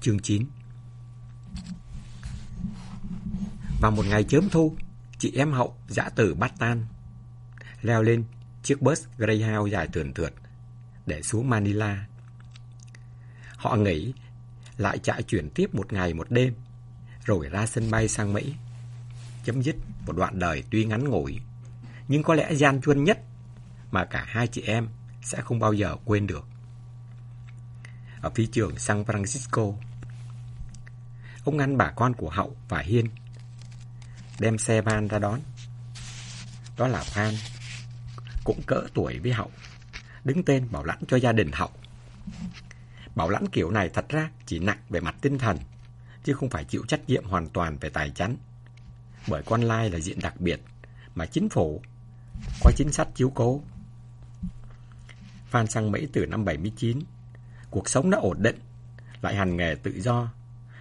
Chương 9 Vào một ngày chớm thu, chị em hậu dã tử bắt tan, leo lên chiếc bus Greyhound dài thườn thượt để xuống Manila. Họ nghỉ, lại chạy chuyển tiếp một ngày một đêm, rồi ra sân bay sang Mỹ, chấm dứt một đoạn đời tuy ngắn ngủi, nhưng có lẽ gian chuân nhất mà cả hai chị em sẽ không bao giờ quên được. Ở phi trường San Francisco, ông ngăn bà con của Hậu và Hiên đem xe van ra đón. Đó là Phan, cũng cỡ tuổi với Hậu, đứng tên bảo lãnh cho gia đình Hậu. Bảo lãnh kiểu này thật ra chỉ nặng về mặt tinh thần, chứ không phải chịu trách nhiệm hoàn toàn về tài chánh. Bởi con lai là diện đặc biệt mà chính phủ có chính sách chiếu cố. Phan sang Mỹ từ năm 79, cuộc sống đã ổn định, lại hành nghề tự do,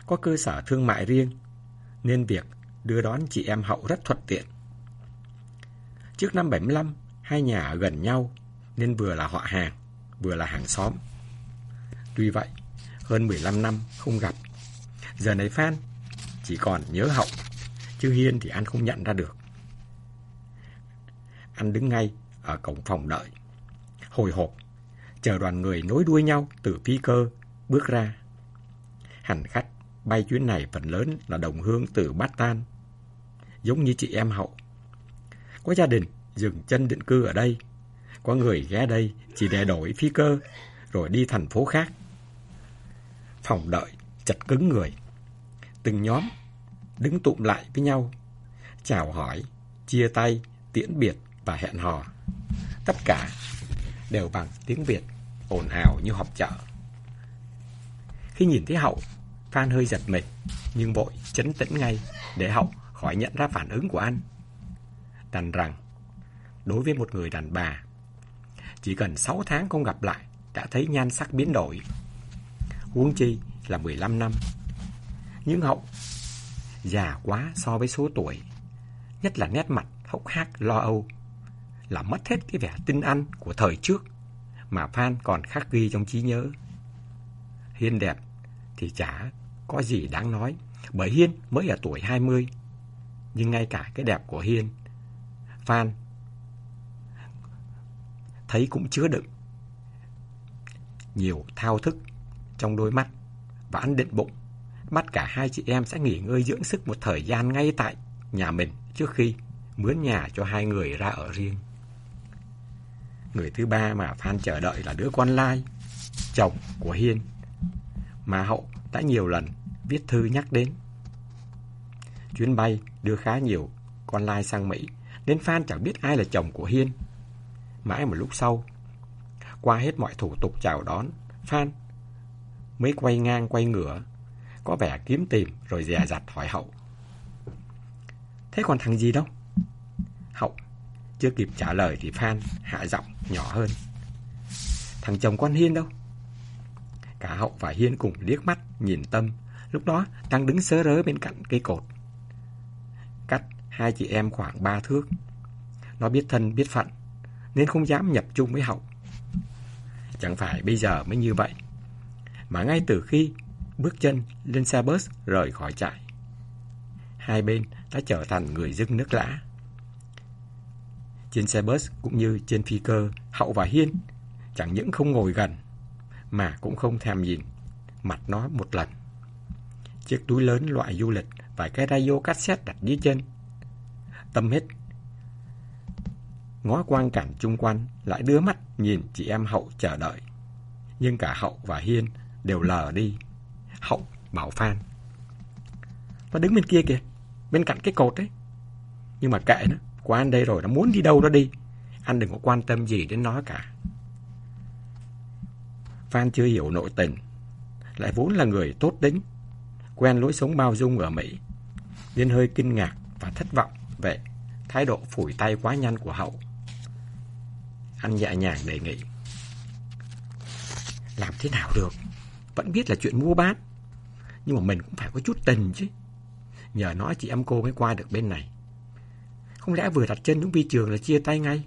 có cơ sở thương mại riêng, nên việc đưa đón chị em Hậu rất thuận tiện. Trước năm 75, hai nhà ở gần nhau nên vừa là họ hàng, vừa là hàng xóm. Tuy vậy, hơn 15 năm không gặp, giờ này Phan chỉ còn nhớ Hậu, chứ Hiên thì anh không nhận ra được. Anh đứng ngay ở cổng phòng đợi, hồi hộp, chờ đoàn người nối đuôi nhau từ phi cơ bước ra. Hành khách bay chuyến này phần lớn là đồng hương từ Bát Tan giống như chị em Hậu. Có gia đình dừng chân định cư ở đây. Có người ghé đây chỉ để đổi phi cơ, rồi đi thành phố khác. Phòng đợi chật cứng người. Từng nhóm đứng tụm lại với nhau, chào hỏi, chia tay, tiễn biệt và hẹn hò. Tất cả đều bằng tiếng Việt, ồn ào như họp chợ. Khi nhìn thấy Hậu, Phan hơi giật mình, nhưng vội chấn tĩnh ngay để Hậu khỏi nhận ra phản ứng của anh. Đành rằng, đối với một người đàn bà, chỉ cần 6 tháng không gặp lại đã thấy nhan sắc biến đổi. Huống chi là 15 năm. Nhưng hậu già quá so với số tuổi, nhất là nét mặt hốc hác lo âu, là mất hết cái vẻ tinh anh của thời trước mà Phan còn khắc ghi trong trí nhớ. Hiên đẹp thì chả có gì đáng nói, bởi Hiên mới ở tuổi 20 nhưng ngay cả cái đẹp của Hiên, Phan thấy cũng chứa đựng nhiều thao thức trong đôi mắt và ăn định bụng bắt cả hai chị em sẽ nghỉ ngơi dưỡng sức một thời gian ngay tại nhà mình trước khi mướn nhà cho hai người ra ở riêng. Người thứ ba mà Phan chờ đợi là đứa con lai, chồng của Hiên, mà Hậu đã nhiều lần viết thư nhắc đến. Chuyến bay đưa khá nhiều con lai sang Mỹ, nên Phan chẳng biết ai là chồng của Hiên. Mãi một lúc sau, qua hết mọi thủ tục chào đón, Phan mới quay ngang quay ngửa, có vẻ kiếm tìm rồi dè dặt hỏi Hậu. Thế còn thằng gì đâu? Chưa kịp trả lời thì Phan hạ giọng nhỏ hơn. Thằng chồng con Hiên đâu? Cả Hậu và Hiên cùng liếc mắt nhìn Tâm, lúc đó đang đứng sớ rớ bên cạnh cây cột cách hai chị em khoảng ba thước. Nó biết thân biết phận, nên không dám nhập chung với Hậu. Chẳng phải bây giờ mới như vậy, mà ngay từ khi bước chân lên xe bus rời khỏi trại, hai bên đã trở thành người dưng nước lã. Trên xe bus cũng như trên phi cơ, Hậu và Hiên chẳng những không ngồi gần, mà cũng không thèm nhìn mặt nó một lần. Chiếc túi lớn loại du lịch và cái radio cassette đặt dưới chân. Tâm hết. Ngó quang cảnh chung quanh, lại đưa mắt nhìn chị em Hậu chờ đợi. Nhưng cả Hậu và Hiên đều lờ đi. Hậu bảo Phan. Nó đứng bên kia kìa, bên cạnh cái cột ấy. Nhưng mà kệ nó, qua anh đây rồi, nó muốn đi đâu nó đi. Anh đừng có quan tâm gì đến nó cả. Phan chưa hiểu nội tình, lại vốn là người tốt tính, quen lối sống bao dung ở Mỹ, nên hơi kinh ngạc và thất vọng về thái độ phủi tay quá nhanh của Hậu. Anh nhẹ nhàng đề nghị. Làm thế nào được? Vẫn biết là chuyện mua bán. Nhưng mà mình cũng phải có chút tình chứ. Nhờ nó chị em cô mới qua được bên này. Không lẽ vừa đặt chân những vi trường là chia tay ngay?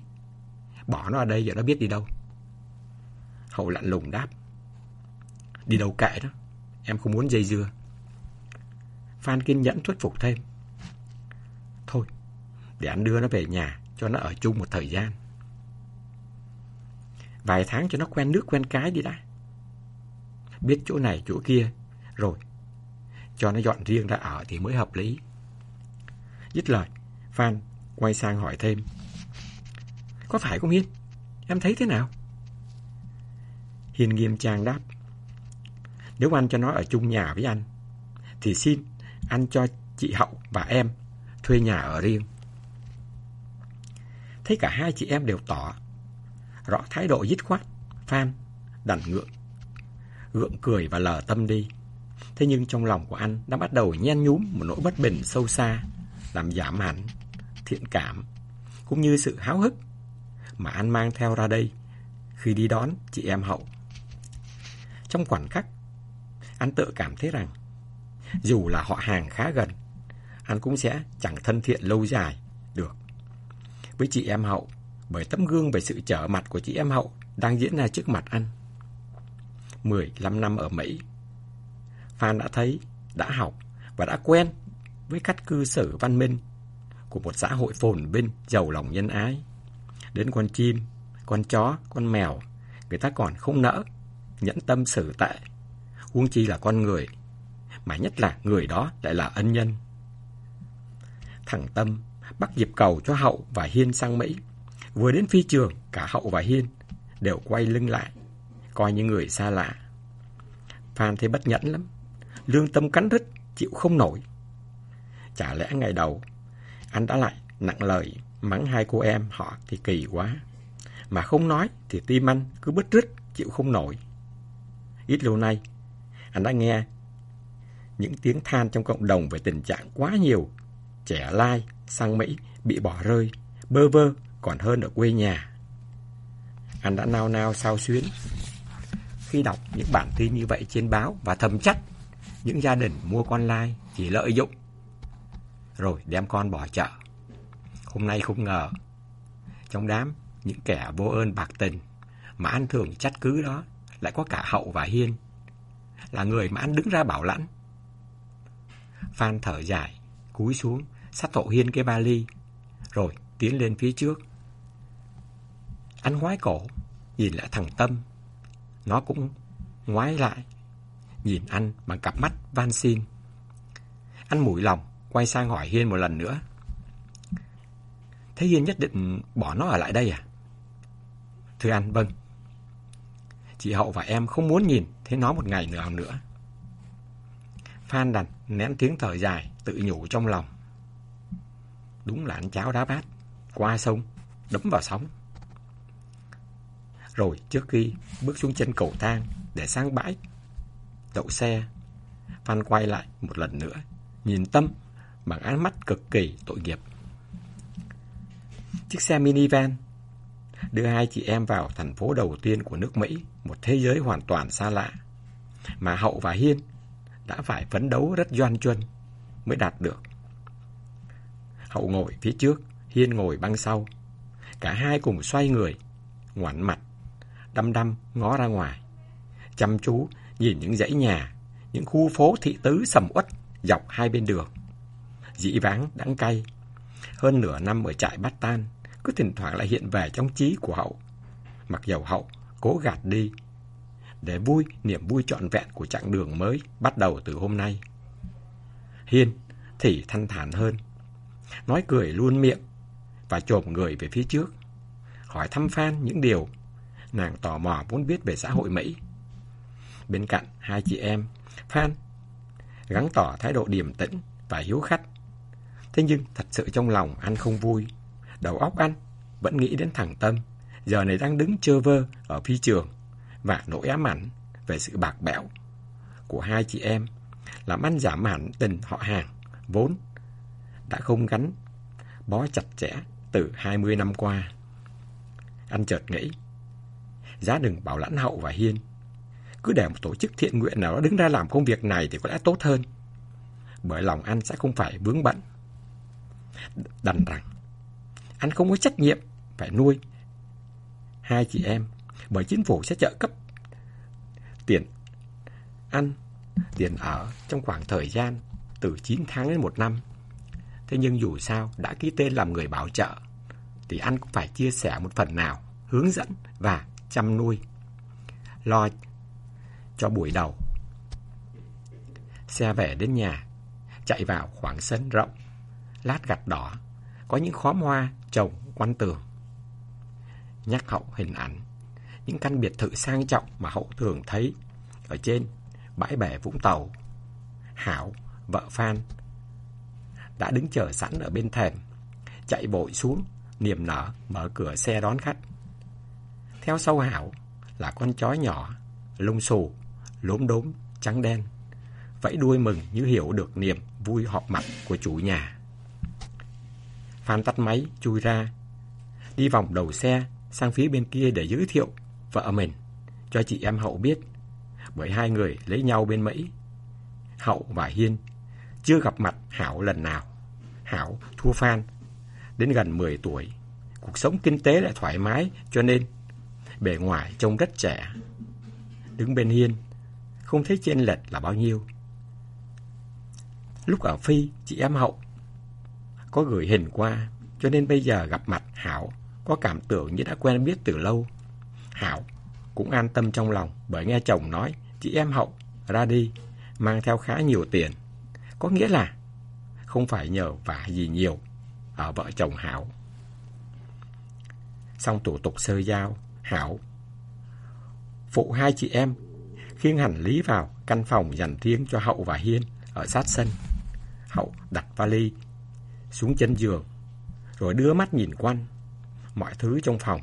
Bỏ nó ở đây giờ nó biết đi đâu. Hậu lạnh lùng đáp. Đi đâu kệ đó. em không muốn dây dưa. Phan kiên nhẫn thuyết phục thêm. Thôi, để anh đưa nó về nhà cho nó ở chung một thời gian. Vài tháng cho nó quen nước quen cái đi đã. Biết chỗ này chỗ kia, rồi cho nó dọn riêng ra ở thì mới hợp lý. Dứt lời, Phan quay sang hỏi thêm. Có phải không Hiên? Em thấy thế nào? Hiên nghiêm trang đáp. Nếu anh cho nó ở chung nhà với anh, thì xin anh cho chị Hậu và em thuê nhà ở riêng. Thấy cả hai chị em đều tỏ rõ thái độ dứt khoát, Phan đành ngượng, gượng cười và lờ tâm đi. Thế nhưng trong lòng của anh đã bắt đầu nhen nhúm một nỗi bất bình sâu xa, làm giảm hẳn thiện cảm, cũng như sự háo hức mà anh mang theo ra đây khi đi đón chị em Hậu. Trong khoảnh khắc, anh tự cảm thấy rằng dù là họ hàng khá gần, anh cũng sẽ chẳng thân thiện lâu dài được. Với chị em Hậu, bởi tấm gương về sự trở mặt của chị em Hậu đang diễn ra trước mặt anh. 15 năm ở Mỹ, Phan đã thấy, đã học và đã quen với cách cư xử văn minh của một xã hội phồn vinh, giàu lòng nhân ái. Đến con chim, con chó, con mèo, người ta còn không nỡ, nhẫn tâm xử tệ. Huống chi là con người, mà nhất là người đó lại là ân nhân. Thằng Tâm bắt dịp cầu cho Hậu và Hiên sang Mỹ. Vừa đến phi trường, cả Hậu và Hiên đều quay lưng lại, coi như người xa lạ. Phan thấy bất nhẫn lắm, lương tâm cắn rứt, chịu không nổi. Chả lẽ ngày đầu, anh đã lại nặng lời mắng hai cô em họ thì kỳ quá. Mà không nói thì tim anh cứ bứt rứt, chịu không nổi. Ít lâu nay, anh đã nghe những tiếng than trong cộng đồng về tình trạng quá nhiều trẻ lai sang Mỹ bị bỏ rơi, bơ vơ còn hơn ở quê nhà. Anh đã nao nao sao xuyến khi đọc những bản tin như vậy trên báo và thầm trách những gia đình mua con lai chỉ lợi dụng rồi đem con bỏ chợ. Hôm nay không ngờ trong đám những kẻ vô ơn bạc tình mà anh thường trách cứ đó lại có cả Hậu và Hiên là người mà anh đứng ra bảo lãnh. Phan thở dài, cúi xuống, sát thổ Hiên cái vali, rồi tiến lên phía trước. Anh ngoái cổ, nhìn lại thằng Tâm. Nó cũng ngoái lại, nhìn anh bằng cặp mắt van xin. Anh mũi lòng, quay sang hỏi Hiên một lần nữa. Thế Hiên nhất định bỏ nó ở lại đây à? Thưa anh, vâng. Chị Hậu và em không muốn nhìn thấy nó một ngày nào nữa. Phan đành nén tiếng thở dài, tự nhủ trong lòng. Đúng là ăn cháo đá bát, qua sông, đấm vào sóng. Rồi trước khi bước xuống chân cầu thang để sang bãi, đậu xe, Phan quay lại một lần nữa, nhìn Tâm bằng ánh mắt cực kỳ tội nghiệp. Chiếc xe minivan đưa hai chị em vào thành phố đầu tiên của nước Mỹ, một thế giới hoàn toàn xa lạ. Mà Hậu và Hiên đã phải phấn đấu rất doan chuân mới đạt được. Hậu ngồi phía trước, Hiên ngồi băng sau. Cả hai cùng xoay người, ngoảnh mặt, đăm đăm ngó ra ngoài. Chăm chú nhìn những dãy nhà, những khu phố thị tứ sầm uất dọc hai bên đường. Dĩ vãng, đắng cay. Hơn nửa năm ở trại Bát Tan, cứ thỉnh thoảng lại hiện về trong trí của Hậu. Mặc dầu Hậu cố gạt đi, để vui niềm vui trọn vẹn của chặng đường mới bắt đầu từ hôm nay. Hiên thì thanh thản hơn, nói cười luôn miệng và chồm người về phía trước, hỏi thăm Phan những điều nàng tò mò muốn biết về xã hội Mỹ. Bên cạnh hai chị em, Phan gắng tỏ thái độ điềm tĩnh và hiếu khách. Thế nhưng thật sự trong lòng anh không vui. Đầu óc anh vẫn nghĩ đến thằng Tâm, giờ này đang đứng chơ vơ ở phi trường và nỗi ám ảnh về sự bạc bẽo của hai chị em làm anh giảm hẳn tình họ hàng vốn đã không gắn bó chặt chẽ từ 20 năm qua. Anh chợt nghĩ, giá đừng bảo lãnh hậu và hiên. Cứ để một tổ chức thiện nguyện nào đó đứng ra làm công việc này thì có lẽ tốt hơn. Bởi lòng anh sẽ không phải vướng bận. Đành rằng, anh không có trách nhiệm phải nuôi hai chị em bởi chính phủ sẽ trợ cấp tiền ăn tiền ở trong khoảng thời gian từ 9 tháng đến 1 năm. Thế nhưng dù sao đã ký tên làm người bảo trợ thì anh cũng phải chia sẻ một phần nào, hướng dẫn và chăm nuôi. Lo cho buổi đầu. Xe về đến nhà, chạy vào khoảng sân rộng, lát gạch đỏ, có những khóm hoa trồng quanh tường. Nhắc hậu hình ảnh, những căn biệt thự sang trọng mà hậu thường thấy ở trên bãi bể Vũng Tàu. Hảo, vợ Phan, đã đứng chờ sẵn ở bên thềm, chạy bội xuống, niềm nở mở cửa xe đón khách. Theo sau Hảo là con chó nhỏ, lông xù, lốm đốm, trắng đen, vẫy đuôi mừng như hiểu được niềm vui họp mặt của chủ nhà. Phan tắt máy, chui ra, đi vòng đầu xe sang phía bên kia để giới thiệu vợ mình cho chị em Hậu biết, bởi hai người lấy nhau bên Mỹ. Hậu và Hiên chưa gặp mặt Hảo lần nào. Hảo thua Phan đến gần 10 tuổi. Cuộc sống kinh tế lại thoải mái cho nên bề ngoài trông rất trẻ. Đứng bên Hiên, không thấy chênh lệch là bao nhiêu. Lúc ở Phi, chị em Hậu có gửi hình qua, cho nên bây giờ gặp mặt Hảo có cảm tưởng như đã quen biết từ lâu. Hảo cũng an tâm trong lòng bởi nghe chồng nói chị em Hậu ra đi mang theo khá nhiều tiền. Có nghĩa là không phải nhờ vả gì nhiều ở vợ chồng Hảo. Xong thủ tục sơ giao, Hảo phụ hai chị em khiêng hành lý vào căn phòng dành riêng cho Hậu và Hiên ở sát sân. Hậu đặt vali xuống chân giường, rồi đưa mắt nhìn quanh mọi thứ trong phòng.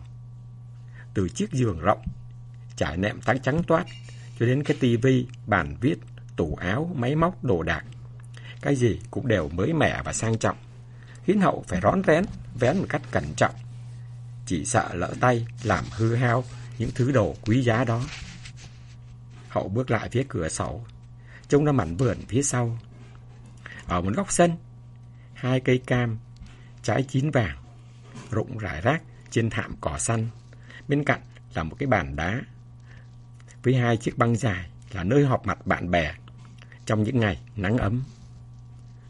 Từ chiếc giường rộng, trải nệm tán trắng toát, cho đến cái tivi, bàn viết, tủ áo, máy móc, đồ đạc. Cái gì cũng đều mới mẻ và sang trọng, khiến Hậu phải rón rén, vén một cách cẩn trọng. Chỉ sợ lỡ tay làm hư hao những thứ đồ quý giá đó. Hậu bước lại phía cửa sổ, trông ra mảnh vườn phía sau. Ở một góc sân, hai cây cam, trái chín vàng, rụng rải rác trên thảm cỏ xanh. Bên cạnh là một cái bàn đá với hai chiếc băng dài là nơi họp mặt bạn bè trong những ngày nắng ấm.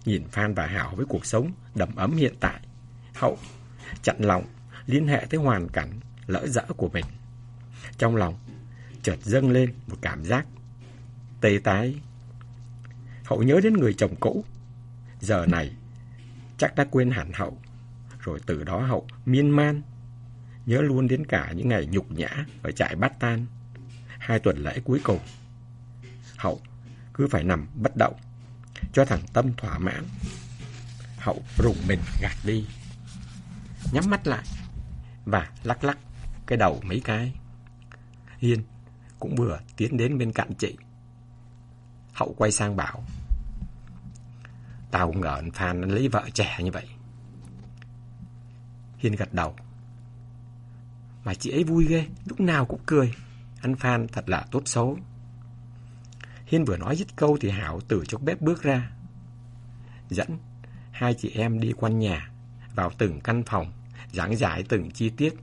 Nhìn Phan và Hảo với cuộc sống đầm ấm hiện tại, Hậu chặn lòng liên hệ tới hoàn cảnh lỡ dỡ của mình. Trong lòng chợt dâng lên một cảm giác tê tái. Hậu nhớ đến người chồng cũ, giờ này chắc đã quên hẳn Hậu, rồi từ đó Hậu miên man, nhớ luôn đến cả những ngày nhục nhã ở trại Bát Tan, hai tuần lễ cuối cùng. Hậu cứ phải nằm bất động, cho thằng Tâm thỏa mãn. Hậu rùng mình gạt đi, nhắm mắt lại và lắc lắc cái đầu mấy cái. Hiên cũng vừa tiến đến bên cạnh chị. Hậu quay sang bảo. Tao không ngờ anh Phan anh lấy vợ trẻ như vậy. Hiên gật đầu. Mà chị ấy vui ghê, lúc nào cũng cười. Anh Phan thật là tốt xấu. Hiên vừa nói dứt câu thì Hảo từ trong bếp bước ra. Dẫn hai chị em đi quanh nhà, vào từng căn phòng, giảng giải từng chi tiết.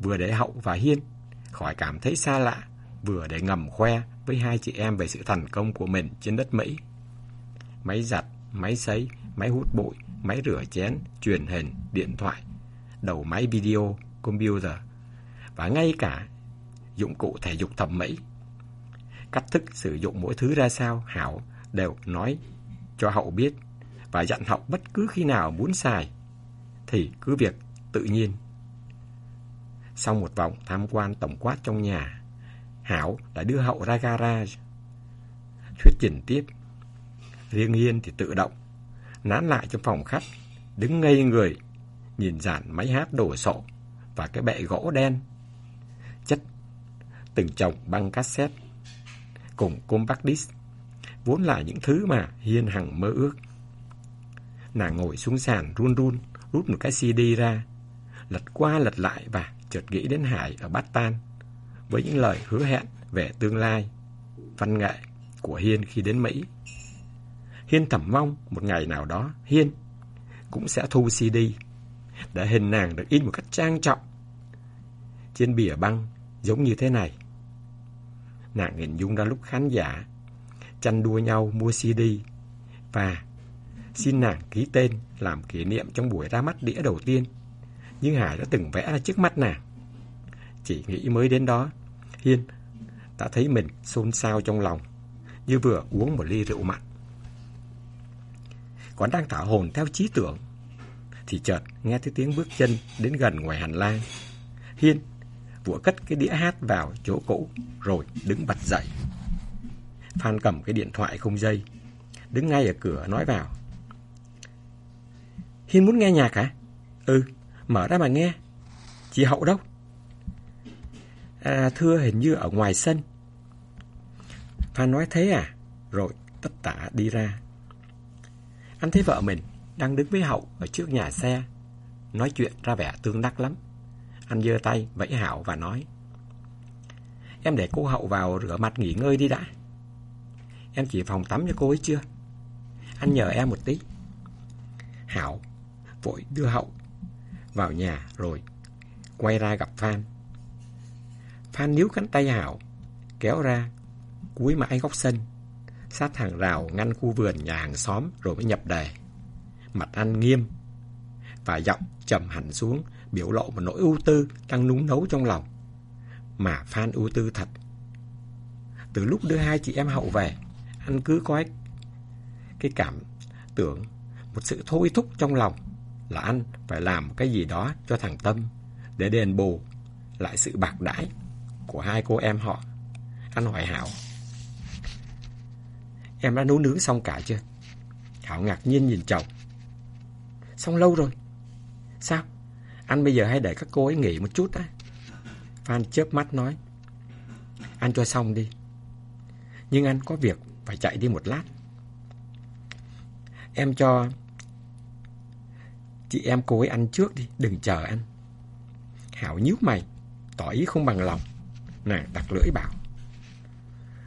Vừa để Hậu và Hiên khỏi cảm thấy xa lạ, vừa để ngầm khoe với hai chị em về sự thành công của mình trên đất Mỹ. Máy giặt, máy sấy, máy hút bụi, máy rửa chén, truyền hình, điện thoại, đầu máy video, computer và ngay cả dụng cụ thể dục thẩm mỹ. Cách thức sử dụng mỗi thứ ra sao Hảo đều nói cho Hậu biết và dặn Hậu bất cứ khi nào muốn xài thì cứ việc tự nhiên sau một vòng tham quan tổng quát trong nhà, Hảo đã đưa Hậu ra garage. Thuyết trình tiếp. Riêng Hiên thì tự động, nán lại trong phòng khách, đứng ngây người, nhìn dàn máy hát đổ sổ và cái bệ gỗ đen. Chất từng chồng băng cassette cùng compact disc, vốn là những thứ mà Hiên hằng mơ ước. Nàng ngồi xuống sàn run run, rút một cái CD ra, lật qua lật lại và chợt nghĩ đến Hải ở Bát Tan với những lời hứa hẹn về tương lai, văn nghệ của Hiên khi đến Mỹ. Hiên thầm mong một ngày nào đó Hiên cũng sẽ thu CD để hình nàng được in một cách trang trọng trên bìa băng giống như thế này. Nàng hình dung ra lúc khán giả chăn đua nhau mua CD và xin nàng ký tên làm kỷ niệm trong buổi ra mắt đĩa đầu tiên. Nhưng Hải đã từng vẽ ra trước mắt nàng. Chỉ nghĩ mới đến đó, Hiên đã thấy mình xôn xao trong lòng, như vừa uống một ly rượu mặn. Còn đang thả hồn theo trí tưởng, thì chợt nghe thấy tiếng bước chân đến gần ngoài hành lang. Hiên vội cất cái đĩa hát vào chỗ cũ rồi đứng bật dậy. Phan cầm cái điện thoại không dây, đứng ngay ở cửa nói vào. Hiên muốn nghe nhạc hả? Ừ, mở ra mà nghe. Chị Hậu đâu? À, thưa hình như ở ngoài sân. Phan nói thế à? Rồi tất tả đi ra. Anh thấy vợ mình đang đứng với Hậu ở trước nhà xe, nói chuyện ra vẻ tương đắc lắm. Anh giơ tay vẫy Hảo và nói Em để cô Hậu vào rửa mặt nghỉ ngơi đi đã. Em chỉ phòng tắm cho cô ấy chưa? Anh nhờ em một tí. Hảo vội đưa Hậu vào nhà rồi quay ra gặp Phan. Phan níu cánh tay Hảo, kéo ra, cuối mãi góc sân, sát hàng rào ngăn khu vườn nhà hàng xóm rồi mới nhập đề. Mặt anh nghiêm, và giọng trầm hẳn xuống, biểu lộ một nỗi ưu tư đang núng nấu trong lòng. Mà Phan ưu tư thật. Từ lúc đưa hai chị em Hậu về, anh cứ có cái cảm tưởng một sự thôi thúc trong lòng là anh phải làm cái gì đó cho thằng Tâm để đền bù lại sự bạc đãi của hai cô em họ. Anh hỏi Hảo. Em đã nấu nướng xong cả chưa? Hảo ngạc nhiên nhìn chồng. Xong lâu rồi. Sao? Anh bây giờ hãy để các cô ấy nghỉ một chút á. Phan chớp mắt nói. Anh cho xong đi. Nhưng anh có việc phải chạy đi một lát. Em cho chị em cô ấy ăn trước đi, đừng chờ anh. Hảo nhíu mày, tỏ ý không bằng lòng. Nàng đặt lưỡi bảo.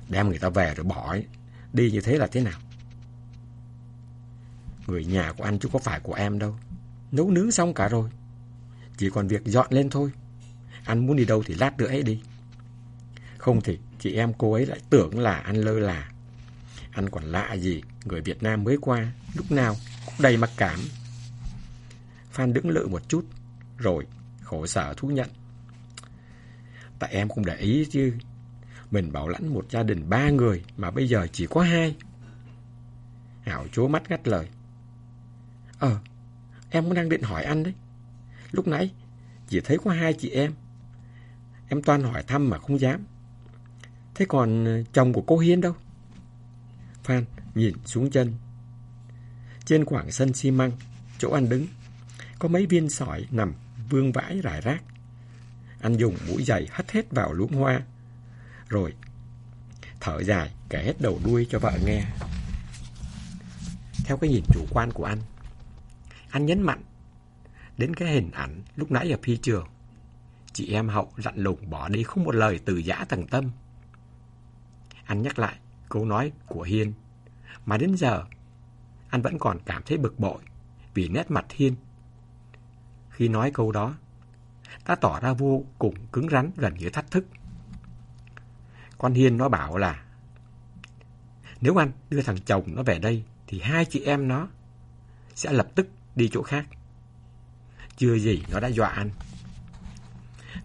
Đem người ta về rồi bỏ ấy. Đi như thế là thế nào? Người nhà của anh chứ có phải của em đâu. Nấu nướng xong cả rồi. Chỉ còn việc dọn lên thôi. Anh muốn đi đâu thì lát nữa ấy đi. Không thì chị em cô ấy lại tưởng là anh lơ là. Anh còn lạ gì, người Việt Nam mới qua, lúc nào cũng đầy mặc cảm. Phan đứng lự một chút, rồi khổ sở thú nhận. Tại em cũng để ý chứ. Mình bảo lãnh một gia đình ba người mà bây giờ chỉ có hai. Hảo chố mắt ngắt lời. Ờ, em cũng đang định hỏi anh đấy. Lúc nãy chỉ thấy có hai chị em. Em toan hỏi thăm mà không dám. Thế còn chồng của cô Hiên đâu? Phan nhìn xuống chân. Trên khoảng sân xi măng, chỗ anh đứng, có mấy viên sỏi nằm vương vãi rải rác. Anh dùng mũi giày hất hết vào luống hoa. Rồi thở dài kể hết đầu đuôi cho vợ nghe. Theo cái nhìn chủ quan của anh, anh nhấn mạnh đến cái hình ảnh lúc nãy ở phi trường. Chị em Hậu lặn lùng bỏ đi không một lời từ giã tầng tâm. Anh nhắc lại câu nói của Hiên, mà đến giờ anh vẫn còn cảm thấy bực bội vì nét mặt Hiên. Khi nói câu đó, đã tỏ ra vô cùng cứng rắn gần như thách thức. Con Hiên nó bảo là nếu anh đưa thằng chồng nó về đây thì hai chị em nó sẽ lập tức đi chỗ khác. Chưa gì nó đã dọa anh.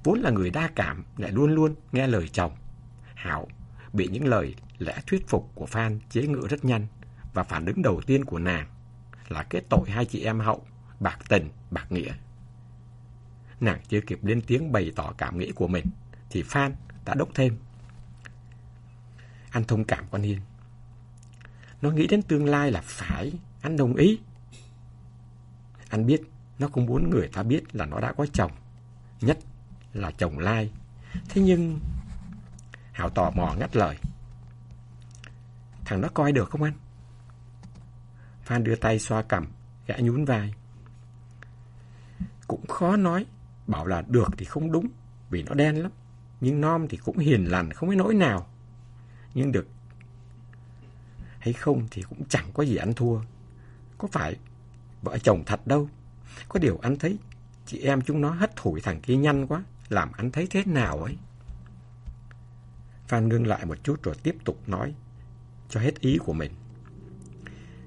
Vốn là người đa cảm lại luôn luôn nghe lời chồng. Hảo bị những lời lẽ thuyết phục của Phan chế ngự rất nhanh và phản ứng đầu tiên của nàng là kết tội hai chị em hậu, bạc tình, bạc nghĩa. Nàng chưa kịp lên tiếng bày tỏ cảm nghĩ của mình thì Phan đã đốc thêm. Anh thông cảm con Hiên. Nó nghĩ đến tương lai là phải, anh đồng ý. Anh biết nó không muốn người ta biết là nó đã có chồng, nhất là chồng lai. Thế nhưng... Hảo tò mò ngắt lời. Thằng nó coi được không anh? Phan đưa tay xoa cằm, gã nhún vai. Cũng khó nói, bảo là được thì không đúng, vì nó đen lắm. Nhưng non thì cũng hiền lành, không có nỗi nào. Nhưng được hay không thì cũng chẳng có gì ăn thua. Có phải vợ chồng thật đâu. Có điều anh thấy chị em chúng nó hất thủi thằng kia nhanh quá, làm anh thấy thế nào ấy. Phan ngưng lại một chút rồi tiếp tục nói cho hết ý của mình.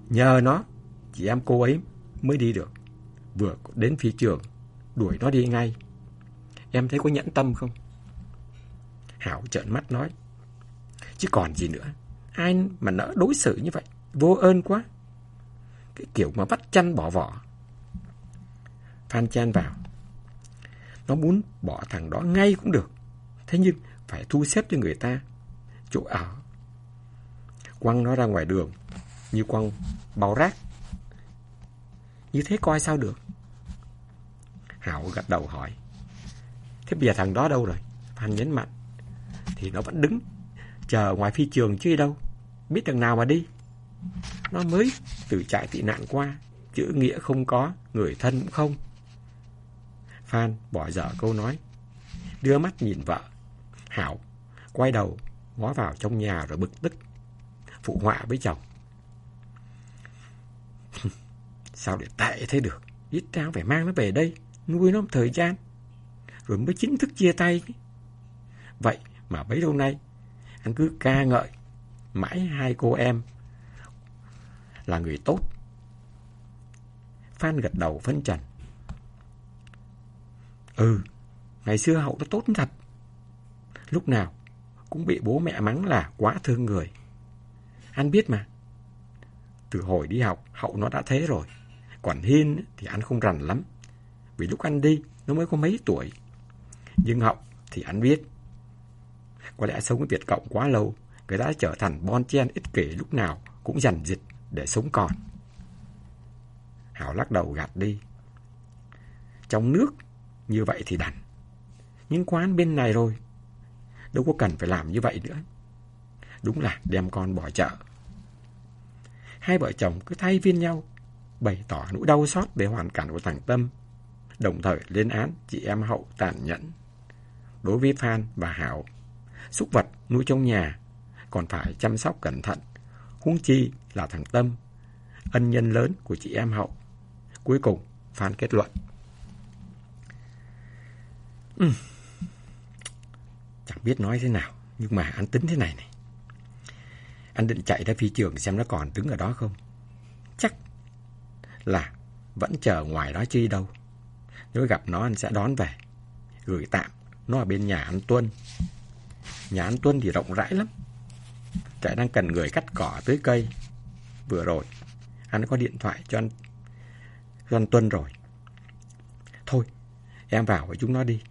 Nhờ nó, chị em cô ấy mới đi được. Vừa đến phi trường, đuổi nó đi ngay. Em thấy có nhẫn tâm không? Hảo trợn mắt nói. Chứ còn gì nữa. Ai mà nỡ đối xử như vậy? Vô ơn quá. Cái kiểu mà vắt chăn bỏ vỏ. Phan chan vào. Nó muốn bỏ thằng đó ngay cũng được. Thế nhưng phải thu xếp cho người ta chỗ ở. Quăng nó ra ngoài đường như quăng bao rác. Như thế coi sao được? Hảo gật đầu hỏi. Thế bây giờ thằng đó đâu rồi? Phan nhấn mạnh. Thì nó vẫn đứng, chờ ngoài phi trường chứ đâu. Biết đằng nào mà đi. Nó mới từ trại tị nạn qua, chữ nghĩa không có, người thân cũng không. Phan bỏ dở câu nói, đưa mắt nhìn vợ. Hảo quay đầu, ngó vào trong nhà rồi bực tức. Phụ họa với chồng. Sao để tệ thế được? Ít ra phải mang nó về đây, nuôi nó một thời gian, rồi mới chính thức chia tay. Vậy mà bấy lâu nay, anh cứ ca ngợi mãi hai cô em là người tốt. Phan gật đầu phân trần. Ừ, ngày xưa Hậu nó tốt thật. Lúc nào cũng bị bố mẹ mắng là quá thương người. Anh biết mà. Từ hồi đi học, Hậu nó đã thế rồi. Còn Hiên thì anh không rành lắm. Vì lúc anh đi, nó mới có mấy tuổi. Nhưng Hậu thì anh biết. Có lẽ sống với Việt Cộng quá lâu, người ta đã trở thành bon chen ích kỷ lúc nào cũng dằn dịch để sống còn. Hảo lắc đầu gạt đi. Trong nước, như vậy thì đành. Nhưng quán bên này rồi, đâu có cần phải làm như vậy nữa. Đúng là đem con bỏ chợ. Hai vợ chồng cứ thay viên nhau, bày tỏ nỗi đau xót về hoàn cảnh của thằng Tâm, đồng thời lên án chị em Hậu tàn nhẫn. Đối với Phan và Hảo, súc vật nuôi trong nhà còn phải chăm sóc cẩn thận, huống chi là thằng Tâm, ân nhân lớn của chị em Hậu. Cuối cùng, Phan kết luận. Ừ. Chẳng biết nói thế nào, nhưng mà anh tính thế này này. Anh định chạy ra phi trường xem nó còn đứng ở đó không? Chắc là vẫn chờ ngoài đó chi đâu. Nếu gặp nó anh sẽ đón về. Gửi tạm, nó ở bên nhà anh Tuân. Nhà anh Tuân thì rộng rãi lắm. Trại đang cần người cắt cỏ tưới cây. Vừa rồi, anh có điện thoại cho anh, cho anh Tuân rồi. Thôi, em vào với chúng nó đi.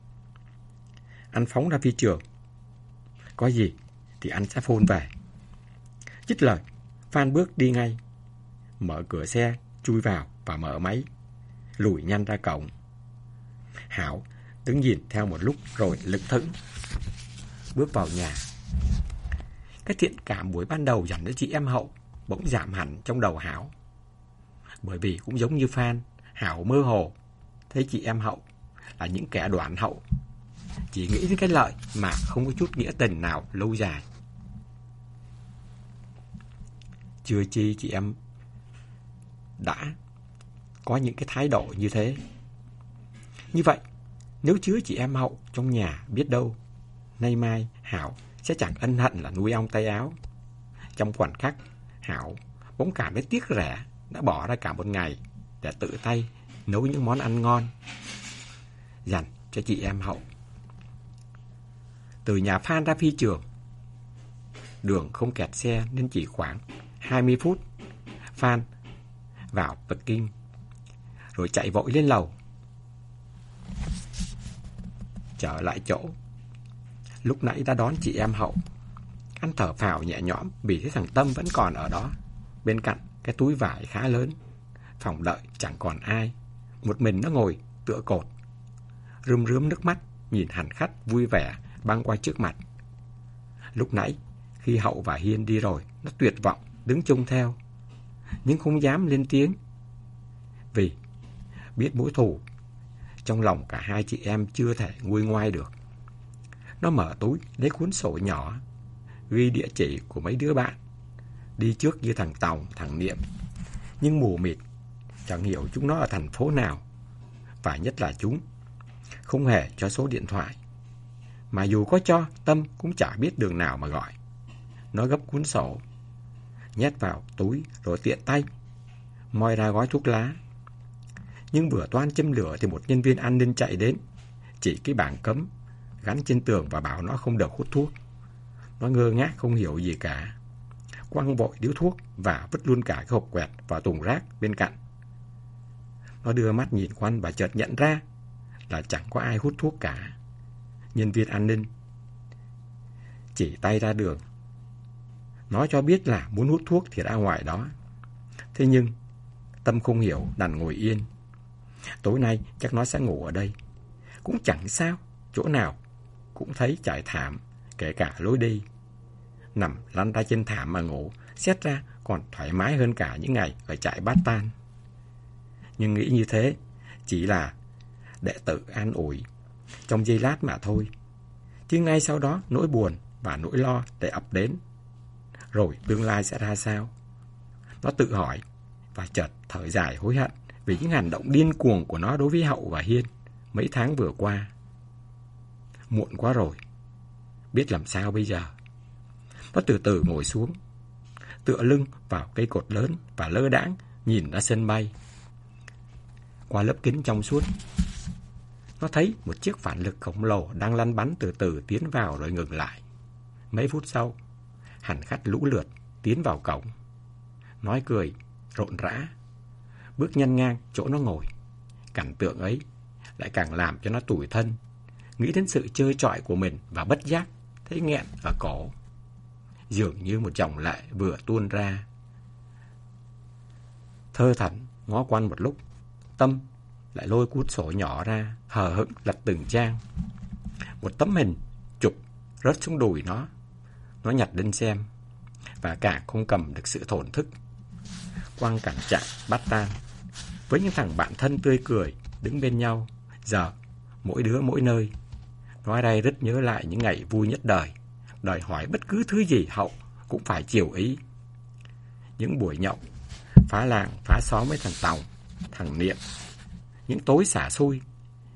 Anh phóng ra phi trường. Có gì thì anh sẽ phone về. Dứt lời, Phan bước đi ngay. Mở cửa xe, chui vào và mở máy. Lùi nhanh ra cổng. Hảo đứng nhìn theo một lúc rồi lực thững. Bước vào nhà. Cái thiện cảm buổi ban đầu dành cho chị em Hậu bỗng giảm hẳn trong đầu Hảo. Bởi vì cũng giống như Phan, Hảo mơ hồ, thấy chị em Hậu là những kẻ đoạn hậu. Chỉ nghĩ đến cái lợi mà không có chút nghĩa tình nào lâu dài. Chưa chi chị em đã có những cái thái độ như thế. Như vậy, nếu chứa chị em hậu trong nhà biết đâu, nay mai Hảo sẽ chẳng ân hận là nuôi ong tay áo. Trong khoảnh khắc, Hảo bỗng cảm thấy tiếc rẻ đã bỏ ra cả một ngày để tự tay nấu những món ăn ngon dành cho chị em hậu. Từ nhà Phan ra phi trường, đường không kẹt xe nên chỉ khoảng 20 phút. Phan vào Peking, rồi chạy vội lên lầu. Trở lại chỗ. Lúc nãy đã đón chị em Hậu. Anh thở phào nhẹ nhõm vì thấy thằng Tâm vẫn còn ở đó. Bên cạnh, cái túi vải khá lớn. Phòng đợi chẳng còn ai. Một mình nó ngồi, tựa cột. Rơm rớm nước mắt, nhìn hành khách vui vẻ, băng qua trước mặt. Lúc nãy, khi Hậu và Hiên đi rồi, nó tuyệt vọng, đứng chung theo nhưng không dám lên tiếng vì biết mối thù, trong lòng cả hai chị em chưa thể nguôi ngoai được. Nó mở túi lấy cuốn sổ nhỏ ghi địa chỉ của mấy đứa bạn đi trước như thằng Tòng, thằng Niệm. Nhưng mù mịt chẳng hiểu chúng nó ở thành phố nào và nhất là chúng không hề cho số điện thoại. Mà dù có cho, Tâm cũng chả biết đường nào mà gọi. Nó gấp cuốn sổ nhét vào túi rồi tiện tay, moi ra gói thuốc lá. Nhưng vừa toan châm lửa thì một nhân viên an ninh chạy đến, chỉ cái bảng cấm gắn trên tường và bảo nó không được hút thuốc. Nó ngơ ngác không hiểu gì cả. Quăng vội điếu thuốc và vứt luôn cả cái hộp quẹt vào thùng rác bên cạnh. Nó đưa mắt nhìn quanh và chợt nhận ra là chẳng có ai hút thuốc cả. Nhân viên an ninh chỉ tay ra đường. Nó cho biết là muốn hút thuốc thì ra ngoài đó. Thế nhưng, Tâm không hiểu, đành ngồi yên. Tối nay chắc nó sẽ ngủ ở đây. Cũng chẳng sao, chỗ nào cũng thấy trải thảm, kể cả lối đi. Nằm lăn ra trên thảm mà ngủ, xét ra còn thoải mái hơn cả những ngày ở trại bát tan. Nhưng nghĩ như thế, chỉ là để tự an ủi trong giây lát mà thôi. Chứ ngay sau đó nỗi buồn và nỗi lo để ập đến. Rồi tương lai sẽ ra sao? Nó tự hỏi và chợt thở dài hối hận vì những hành động điên cuồng của nó đối với Hậu và Hiên mấy tháng vừa qua. Muộn quá rồi. Biết làm sao bây giờ? Nó từ từ ngồi xuống, tựa lưng vào cây cột lớn và lơ đãng nhìn ra sân bay. Qua lớp kính trong suốt, nó thấy một chiếc phản lực khổng lồ đang lăn bắn từ từ tiến vào rồi ngừng lại. Mấy phút sau, hành khách lũ lượt tiến vào cổng. Nói cười, rộn rã. Bước nhanh ngang chỗ nó ngồi. Cảnh tượng ấy lại càng làm cho nó tủi thân. Nghĩ đến sự chơi trọi của mình và bất giác, thấy nghẹn ở cổ. Dường như một dòng lệ vừa tuôn ra. Thơ thẩn, ngó quanh một lúc. Tâm lại lôi cuốn sổ nhỏ ra, hờ hững lật từng trang. Một tấm hình chụp rớt xuống đùi nó. Nó nhặt lên xem và cả không cầm được sự thổn thức. Quang cảnh trạng bắt tan với những thằng bạn thân tươi cười đứng bên nhau. Giờ, mỗi đứa mỗi nơi. Nói đây rất nhớ lại những ngày vui nhất đời. Đòi hỏi bất cứ thứ gì hậu cũng phải chiều ý. Những buổi nhậu, phá làng, phá xóm với thằng Tòng, thằng Niệm. Những tối xả xui,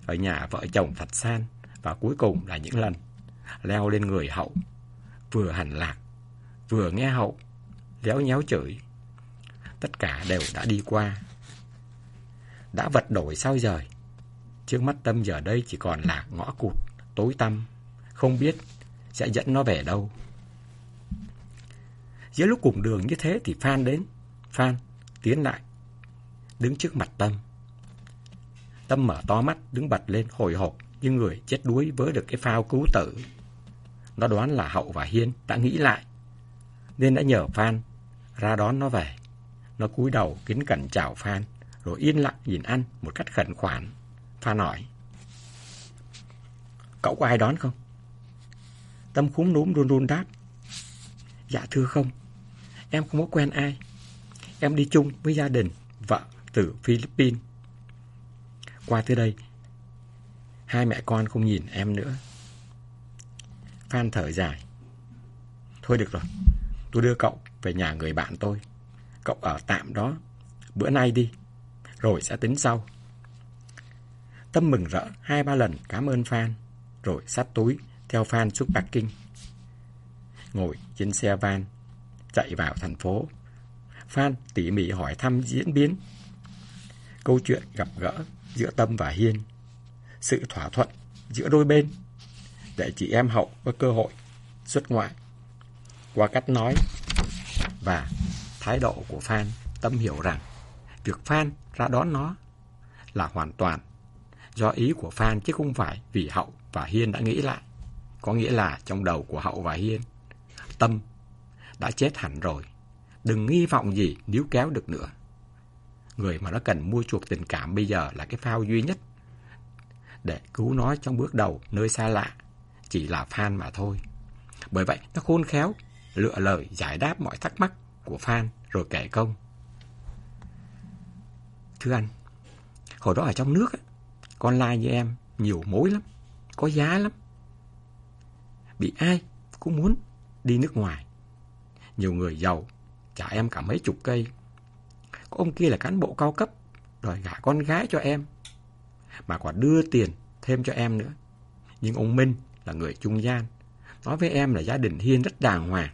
ở nhà vợ chồng phật san. Và cuối cùng là những lần leo lên người hậu vừa hành lạc, vừa nghe hậu, léo nhéo chửi. Tất cả đều đã đi qua. Đã vật đổi sao rời. Trước mắt Tâm giờ đây chỉ còn là ngõ cụt, tối tăm, không biết sẽ dẫn nó về đâu. Giữa lúc cùng đường như thế thì Phan đến. Phan tiến lại, đứng trước mặt Tâm. Tâm mở to mắt, đứng bật lên hồi hộp như người chết đuối với được cái phao cứu tử. Nó đoán là Hậu và Hiên đã nghĩ lại, nên đã nhờ Phan ra đón nó về. Nó cúi đầu kính cẩn chào Phan, rồi yên lặng nhìn ăn một cách khẩn khoản. Phan hỏi, Cậu có ai đón không? Tâm khúm núm run run đáp, Dạ thưa không, em không có quen ai. Em đi chung với gia đình, vợ từ Philippines. Qua tới đây, hai mẹ con không nhìn em nữa. Phan thở dài. Thôi được rồi, tôi đưa cậu về nhà người bạn tôi. Cậu ở tạm đó, bữa nay đi, rồi sẽ tính sau. Tâm mừng rỡ hai ba lần cảm ơn Phan, rồi sát túi theo Phan xuống Bắc Kinh. Ngồi trên xe van, chạy vào thành phố. Phan tỉ mỉ hỏi thăm diễn biến. Câu chuyện gặp gỡ giữa Tâm và Hiên. Sự thỏa thuận giữa đôi bên để chị em Hậu có cơ hội xuất ngoại. Qua cách nói và thái độ của Phan, Tâm hiểu rằng việc Phan ra đón nó là hoàn toàn do ý của Phan chứ không phải vì Hậu và Hiên đã nghĩ lại. Có nghĩa là trong đầu của Hậu và Hiên, Tâm đã chết hẳn rồi. Đừng nghi vọng gì níu kéo được nữa. Người mà nó cần mua chuộc tình cảm bây giờ là cái phao duy nhất để cứu nó trong bước đầu nơi xa lạ chỉ là Phan mà thôi. Bởi vậy, nó khôn khéo, lựa lời giải đáp mọi thắc mắc của Phan rồi kể công. Thưa anh, hồi đó ở trong nước, con lai như em nhiều mối lắm, có giá lắm. Bị ai cũng muốn đi nước ngoài. Nhiều người giàu trả em cả mấy chục cây. Có ông kia là cán bộ cao cấp, đòi gả con gái cho em. Mà còn đưa tiền thêm cho em nữa. Nhưng ông Minh là người trung gian. Nói với em là gia đình Hiên rất đàng hoàng,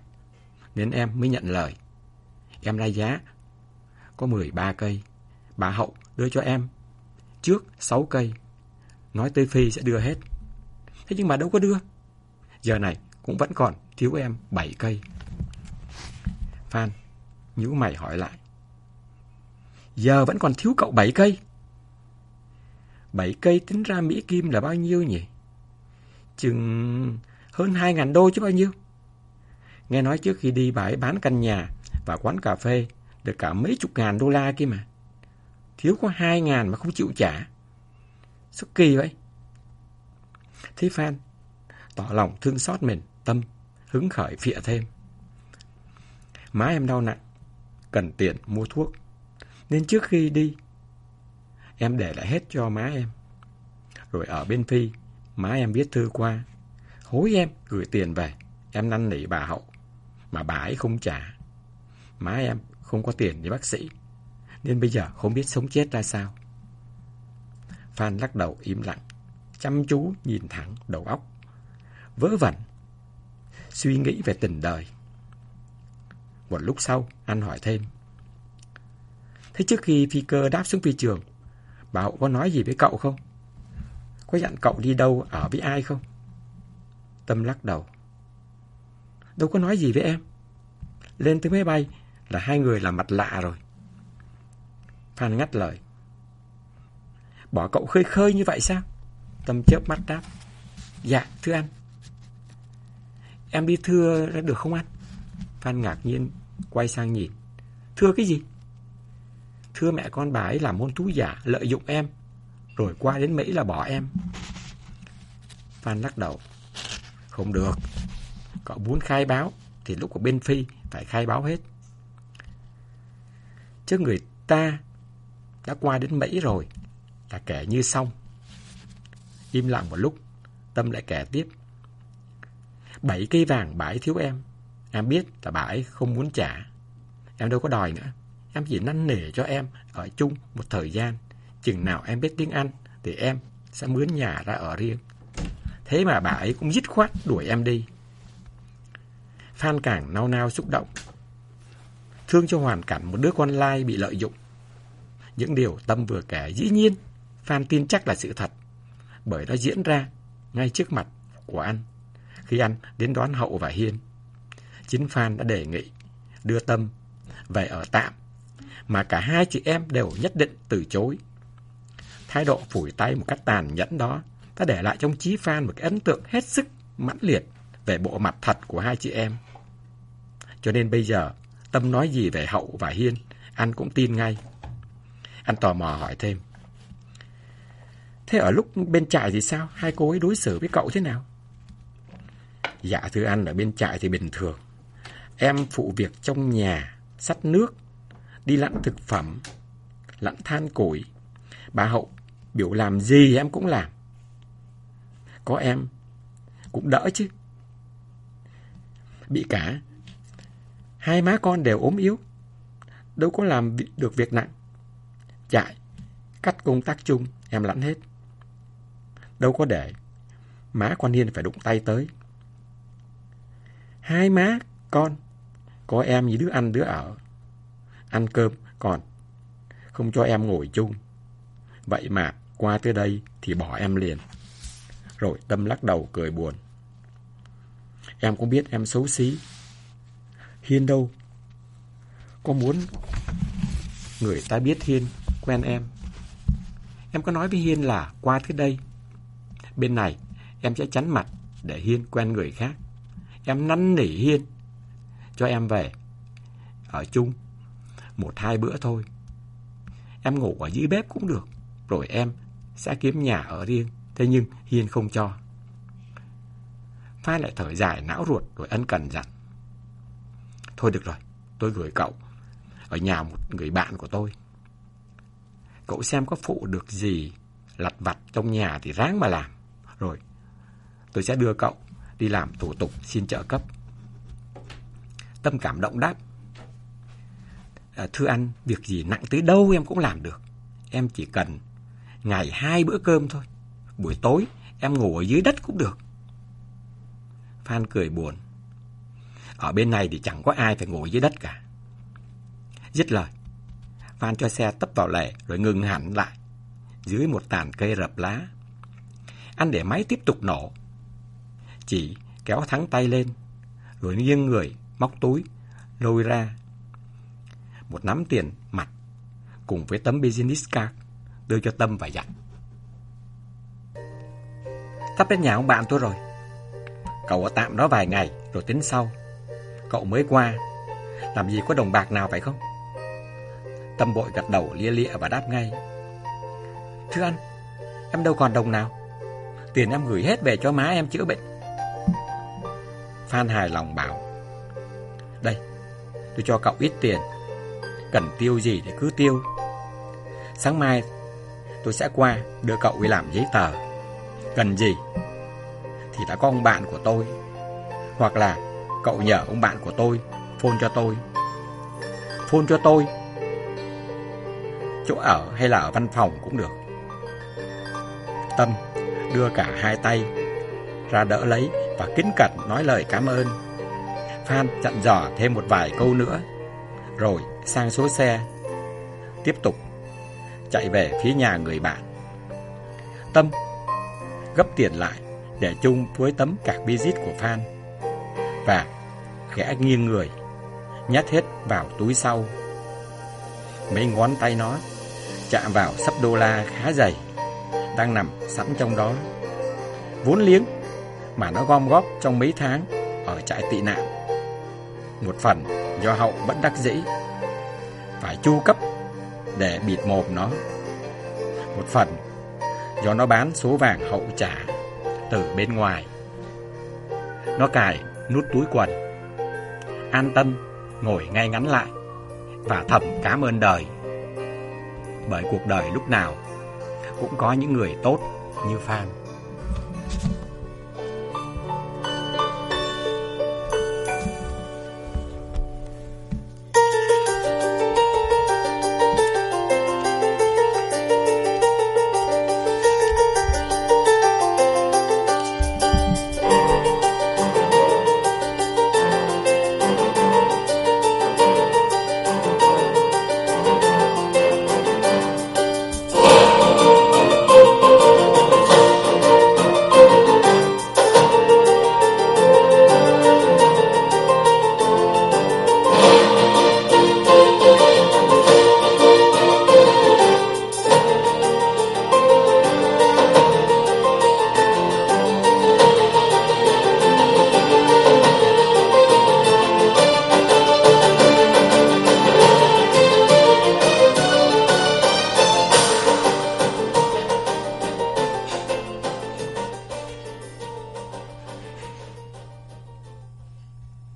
nên em mới nhận lời. em ra giá. Có 13 cây. Bà Hậu đưa cho em. Trước 6 cây. Nói tới Phi sẽ đưa hết. Thế nhưng mà đâu có đưa. Giờ này cũng vẫn còn thiếu em 7 cây. Phan, nhíu mày hỏi lại. Giờ vẫn còn thiếu cậu 7 cây. 7 cây tính ra Mỹ Kim là bao nhiêu nhỉ? Chừng hơn 2.000 đô chứ bao nhiêu? Nghe nói trước khi đi bà ấy bán căn nhà và quán cà phê được cả mấy chục ngàn đô la kia mà. Thiếu có 2.000 mà không chịu trả. Sức kỳ vậy? Thế Phan tỏ lòng thương xót mình, tâm, hứng khởi phịa thêm. Má em đau nặng, cần tiền mua thuốc. Nên trước khi đi, em để lại hết cho má em. Rồi ở bên Phi, má em viết thư qua. Hối em gửi tiền về, em năn nỉ bà Hậu. Mà bà ấy không trả. Má em không có tiền đi bác sĩ. Nên bây giờ không biết sống chết ra sao. Phan lắc đầu im lặng, chăm chú nhìn thẳng đầu óc. Vớ vẩn, suy nghĩ về tình đời. Một lúc sau, anh hỏi thêm. Thế trước khi phi cơ đáp xuống phi trường, bà Hậu có nói gì với cậu không? Có dặn cậu đi đâu, ở với ai không? Tâm lắc đầu. Đâu có nói gì với em. Lên tới máy bay là hai người là mặt lạ rồi. Phan ngắt lời. Bỏ cậu khơi khơi như vậy sao? Tâm chớp mắt đáp. Dạ, thưa anh. Em đi thưa được không anh? Phan ngạc nhiên quay sang nhìn. Thưa cái gì? Thưa mẹ con bà ấy làm hôn thú giả, lợi dụng em. Rồi qua đến Mỹ là bỏ em. Phan lắc đầu. Không được. Cậu muốn khai báo thì lúc ở bên Phi phải khai báo hết. Chứ người ta đã qua đến Mỹ rồi là kẻ như xong. Im lặng một lúc, Tâm lại kể tiếp. Bảy cây vàng bà ấy thiếu em. Em biết là bà ấy không muốn trả. Em đâu có đòi nữa. Em chỉ năn nỉ cho em ở chung một thời gian. Chừng nào em biết tiếng Anh thì em sẽ mướn nhà ra ở riêng. Thế mà bà ấy cũng dứt khoát đuổi em đi. Phan càng nao nao xúc động. Thương cho hoàn cảnh một đứa con lai bị lợi dụng. Những điều Tâm vừa kể dĩ nhiên Phan tin chắc là sự thật. Bởi nó diễn ra ngay trước mặt của anh khi anh đến đón Hậu và Hiên. Chính Phan đã đề nghị đưa Tâm về ở tạm mà cả hai chị em đều nhất định từ chối. Thái độ phủi tay một cách tàn nhẫn đó đã để lại trong trí Phan một cái ấn tượng hết sức mãnh liệt về bộ mặt thật của hai chị em. Cho nên bây giờ, Tâm nói gì về Hậu và Hiên, anh cũng tin ngay. Anh tò mò hỏi thêm. Thế ở lúc bên trại thì sao? Hai cô ấy đối xử với cậu thế nào? Dạ thưa anh, ở bên trại thì bình thường. Em phụ việc trong nhà, sắt nước, đi lặn thực phẩm, lặn than củi. Bà Hậu biểu làm gì em cũng làm. Có em cũng đỡ chứ. Bị cả, hai má con đều ốm yếu. Đâu có làm được việc nặng. Chạy, cắt công tác chung, em lặn hết. Đâu có để má con Hiên phải đụng tay tới. Hai má con, có em như đứa ăn đứa ở. Ăn cơm còn không cho em ngồi chung. Vậy mà qua tới đây thì bỏ em liền. Rồi Tâm lắc đầu cười buồn. Em cũng biết em xấu xí. Hiên đâu? Có muốn người ta biết Hiên quen em? Em có nói với Hiên là qua tới đây. Bên này em sẽ chắn mặt để Hiên quen người khác. Em năn nỉ Hiên cho em về ở chung một hai bữa thôi. Em ngủ ở dưới bếp cũng được, rồi em sẽ kiếm nhà ở riêng. Thế nhưng Hiên không cho. Phan lại thở dài não ruột rồi ân cần dặn. Thôi được rồi, tôi gửi cậu ở nhà một người bạn của tôi. Cậu xem có phụ được gì lặt vặt trong nhà thì ráng mà làm. Rồi, tôi sẽ đưa cậu đi làm thủ tục xin trợ cấp. Tâm cảm động đáp. À, thưa anh, việc gì nặng tới đâu em cũng làm được. Em chỉ cần ngày hai bữa cơm thôi. Buổi tối em ngủ ở dưới đất cũng được. Phan cười buồn. Ở bên này thì chẳng có ai phải ngồi dưới đất cả. Dứt lời, Phan cho xe tấp vào lề rồi ngừng hẳn lại dưới một tàn cây rập lá. Anh để máy tiếp tục nổ. Chị kéo thắng tay lên, rồi nghiêng người, móc túi, lôi ra. Một nắm tiền mặt cùng với tấm business card đưa cho Tâm và dặn. Sắp đến nhà ông bạn tôi rồi. Cậu ở tạm đó vài ngày rồi tính sau. Cậu mới qua, làm gì có đồng bạc nào phải không? Tâm bội gật đầu lia lịa và đáp ngay. Thưa anh, em đâu còn đồng nào. Tiền em gửi hết về cho má em chữa bệnh. Phan hài lòng bảo. Đây, tôi cho cậu ít tiền. Cần tiêu gì thì cứ tiêu. Sáng mai tôi sẽ qua đưa cậu đi làm giấy tờ. Cần gì thì đã có ông bạn của tôi. Hoặc là cậu nhờ ông bạn của tôi phone cho tôi. Phone cho tôi. Chỗ ở hay là ở văn phòng cũng được. Tâm đưa cả hai tay ra đỡ lấy và kính cẩn nói lời cảm ơn. Phan dặn dò thêm một vài câu nữa, rồi sang số xe, tiếp tục chạy về phía nhà người bạn. Tâm gấp tiền lại để chung với tấm cạc visit của Phan và khẽ nghiêng người, nhét hết vào túi sau. Mấy ngón tay nó chạm vào sắp đô la khá dày, đang nằm sẵn trong đó. Vốn liếng mà nó gom góp trong mấy tháng ở trại tị nạn. Một phần do hậu bất đắc dĩ, phải chu cấp để bịt mồm nó. Một phần do nó bán số vàng hậu trả từ bên ngoài. Nó cài nút túi quần, an tâm ngồi ngay ngắn lại và thầm cảm ơn đời. Bởi cuộc đời lúc nào cũng có những người tốt như Phan.